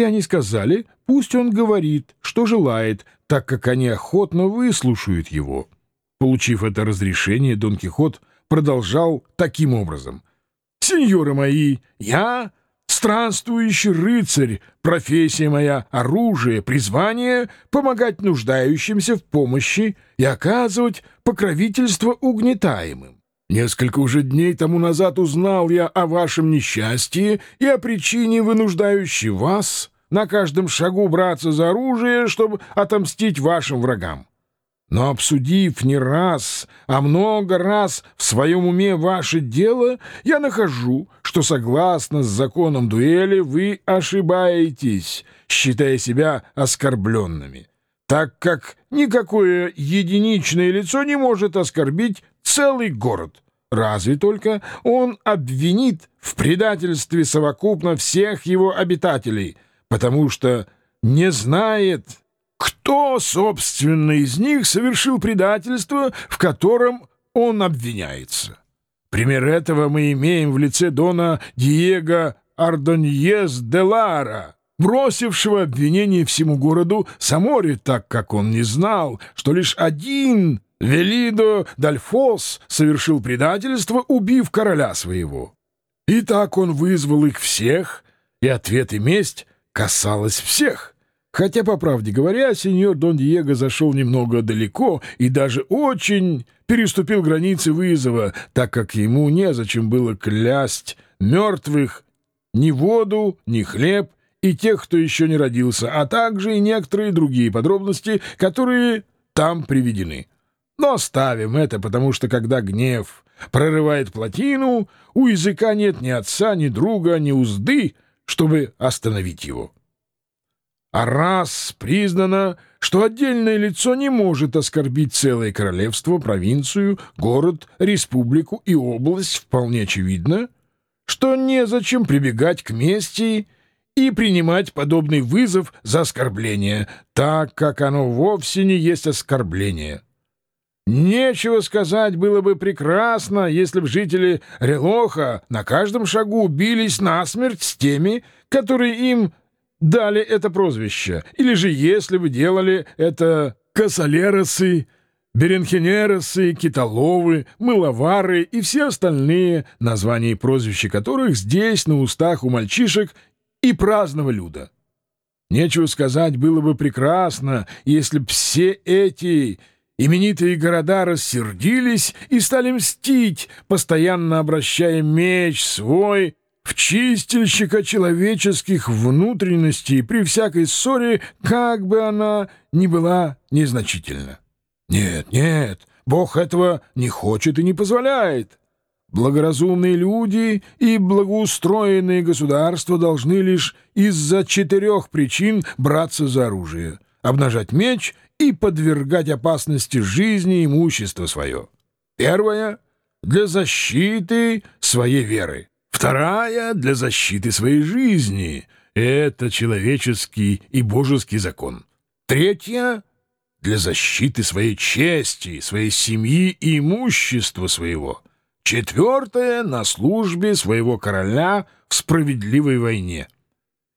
Все они сказали, пусть он говорит, что желает, так как они охотно выслушают его. Получив это разрешение, Дон Кихот продолжал таким образом. «Сеньоры мои, я странствующий рыцарь, профессия моя — оружие, призвание — помогать нуждающимся в помощи и оказывать покровительство угнетаемым. Несколько уже дней тому назад узнал я о вашем несчастье и о причине, вынуждающей вас на каждом шагу браться за оружие, чтобы отомстить вашим врагам. Но обсудив не раз, а много раз в своем уме ваше дело, я нахожу, что согласно с законом дуэли вы ошибаетесь, считая себя оскорбленными, так как никакое единичное лицо не может оскорбить целый город. Разве только он обвинит в предательстве совокупно всех его обитателей, потому что не знает, кто, собственно, из них совершил предательство, в котором он обвиняется. Пример этого мы имеем в лице дона Диего Ардоньес де Лара, бросившего обвинение всему городу Саморе, так как он не знал, что лишь один Велидо Дальфос совершил предательство, убив короля своего. И так он вызвал их всех, и ответ и месть касалась всех. Хотя, по правде говоря, сеньор Дон Диего зашел немного далеко и даже очень переступил границы вызова, так как ему незачем было клясть мертвых ни воду, ни хлеб и тех, кто еще не родился, а также и некоторые другие подробности, которые там приведены. Но оставим это, потому что когда гнев прорывает плотину, у языка нет ни отца, ни друга, ни узды, чтобы остановить его. А раз признано, что отдельное лицо не может оскорбить целое королевство, провинцию, город, республику и область, вполне очевидно, что незачем прибегать к мести и принимать подобный вызов за оскорбление, так как оно вовсе не есть оскорбление. Нечего сказать, было бы прекрасно, если б жители Релоха на каждом шагу бились насмерть с теми, которые им дали это прозвище, или же если бы делали это косолеросы, беренхенеросы, китоловы, мыловары и все остальные, названия и прозвища которых здесь на устах у мальчишек и праздного люда. Нечего сказать, было бы прекрасно, если б все эти Именитые города рассердились и стали мстить, постоянно обращая меч свой в чистильщика человеческих внутренностей при всякой ссоре, как бы она ни была незначительна. Нет, нет, Бог этого не хочет и не позволяет. Благоразумные люди и благоустроенные государства должны лишь из-за четырех причин браться за оружие — обнажать меч и подвергать опасности жизни и имущество свое. Первая — для защиты своей веры. Вторая — для защиты своей жизни. Это человеческий и божеский закон. Третья — для защиты своей чести, своей семьи и имущества своего. Четвертая — на службе своего короля в справедливой войне.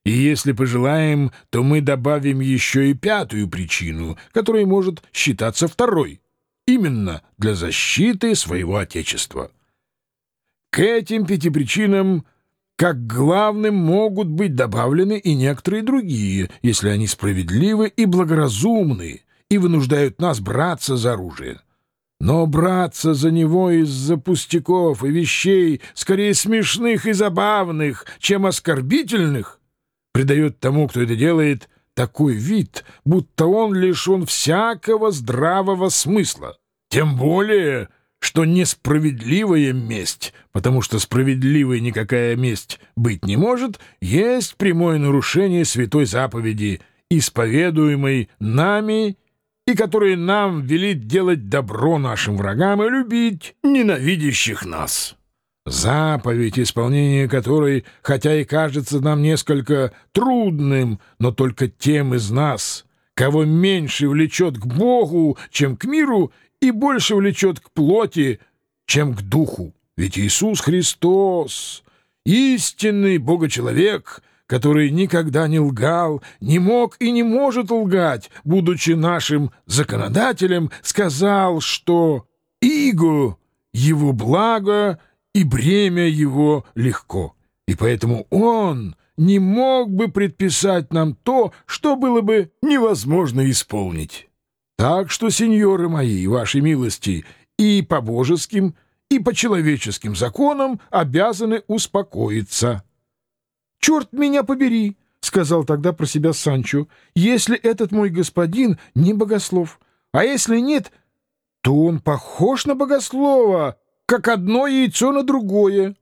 И если пожелаем, то мы добавим еще и пятую причину, которая может считаться второй, именно для защиты своего Отечества. К этим пяти причинам как главным могут быть добавлены и некоторые другие, если они справедливы и благоразумны и вынуждают нас браться за оружие. Но браться за него из-за пустяков и вещей, скорее смешных и забавных, чем оскорбительных — придает тому, кто это делает, такой вид, будто он лишен всякого здравого смысла. Тем более, что несправедливая месть, потому что справедливой никакая месть быть не может, есть прямое нарушение святой заповеди, исповедуемой нами и которая нам велит делать добро нашим врагам и любить ненавидящих нас». Заповедь, исполнение которой, хотя и кажется нам несколько трудным, но только тем из нас, кого меньше влечет к Богу, чем к миру, и больше влечет к плоти, чем к духу. Ведь Иисус Христос, истинный Богочеловек, который никогда не лгал, не мог и не может лгать, будучи нашим законодателем, сказал, что «Иго — его благо, и бремя его легко». И поэтому он не мог бы предписать нам то, что было бы невозможно исполнить. Так что, сеньоры мои, вашей милости, и по божеским, и по человеческим законам обязаны успокоиться. «Черт меня побери!» — сказал тогда про себя Санчо. «Если этот мой господин не богослов, а если нет, то он похож на богослова, как одно яйцо на другое».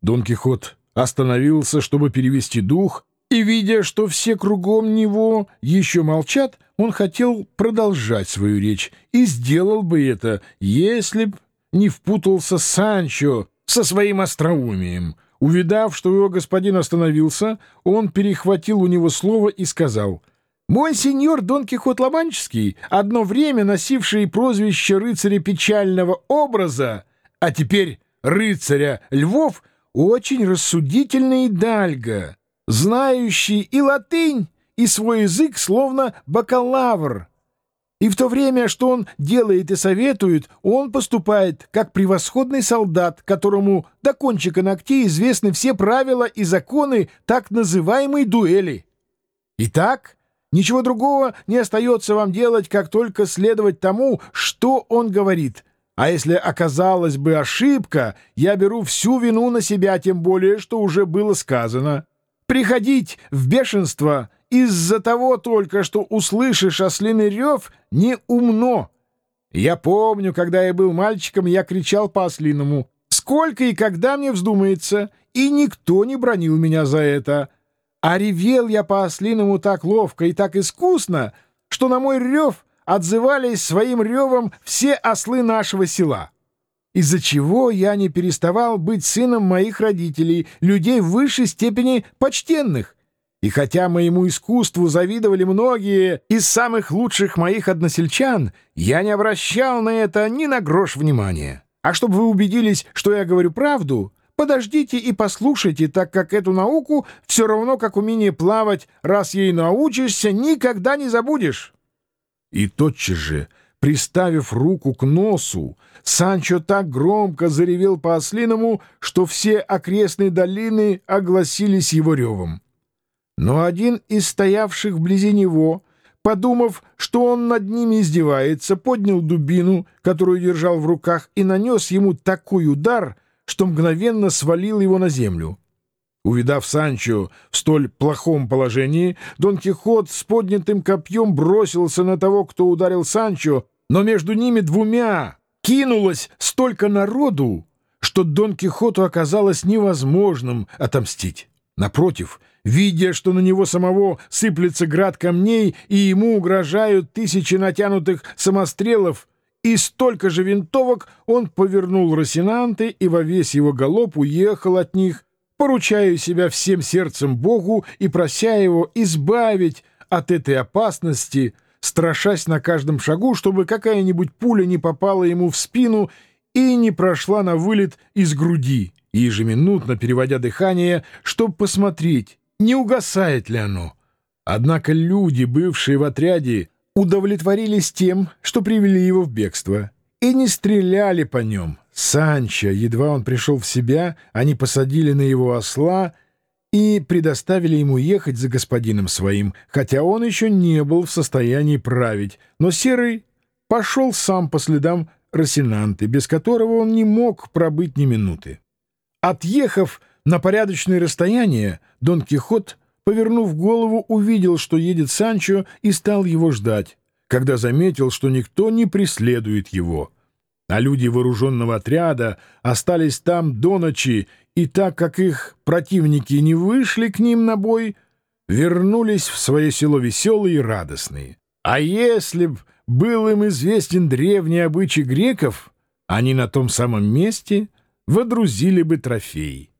Дон Кихот остановился, чтобы перевести дух, и, видя, что все кругом него еще молчат, он хотел продолжать свою речь и сделал бы это, если б не впутался Санчо со своим остроумием. Увидав, что его господин остановился, он перехватил у него слово и сказал — «Мой сеньор Дон Кихот Ломанческий, одно время носивший прозвище рыцаря печального образа, а теперь рыцаря львов, очень рассудительный дальга, знающий и латынь, и свой язык словно бакалавр. И в то время, что он делает и советует, он поступает как превосходный солдат, которому до кончика ногтей известны все правила и законы так называемой дуэли. Итак, ничего другого не остается вам делать, как только следовать тому, что он говорит — а если оказалась бы ошибка, я беру всю вину на себя, тем более, что уже было сказано. Приходить в бешенство из-за того только, что услышишь ослиный рев, не умно. Я помню, когда я был мальчиком, я кричал по-ослиному «Сколько и когда мне вздумается!» и никто не бронил меня за это. А ревел я по-ослиному так ловко и так искусно, что на мой рев — отзывались своим ревом все ослы нашего села, из-за чего я не переставал быть сыном моих родителей, людей в высшей степени почтенных. И хотя моему искусству завидовали многие из самых лучших моих односельчан, я не обращал на это ни на грош внимания. А чтобы вы убедились, что я говорю правду, подождите и послушайте, так как эту науку все равно, как умение плавать, раз ей научишься, никогда не забудешь». И тотчас же, приставив руку к носу, Санчо так громко заревел по-ослиному, что все окрестные долины огласились его ревом. Но один из стоявших вблизи него, подумав, что он над ними издевается, поднял дубину, которую держал в руках, и нанес ему такой удар, что мгновенно свалил его на землю. Увидав Санчо в столь плохом положении, Дон Кихот с поднятым копьем бросился на того, кто ударил Санчо, но между ними двумя кинулось столько народу, что Дон Кихоту оказалось невозможным отомстить. Напротив, видя, что на него самого сыплется град камней и ему угрожают тысячи натянутых самострелов и столько же винтовок, он повернул Росинанты и во весь его галоп уехал от них, поручаю себя всем сердцем Богу и прося Его избавить от этой опасности, страшась на каждом шагу, чтобы какая-нибудь пуля не попала ему в спину и не прошла на вылет из груди, ежеминутно переводя дыхание, чтобы посмотреть, не угасает ли оно. Однако люди, бывшие в отряде, удовлетворились тем, что привели его в бегство, и не стреляли по нем, Санчо, едва он пришел в себя, они посадили на его осла и предоставили ему ехать за господином своим, хотя он еще не был в состоянии править, но Серый пошел сам по следам Росинанты, без которого он не мог пробыть ни минуты. Отъехав на порядочное расстояние, Дон Кихот, повернув голову, увидел, что едет Санчо, и стал его ждать, когда заметил, что никто не преследует его — а люди вооруженного отряда остались там до ночи, и так как их противники не вышли к ним на бой, вернулись в свое село веселые и радостные. А если б был им известен древний обычай греков, они на том самом месте водрузили бы трофей.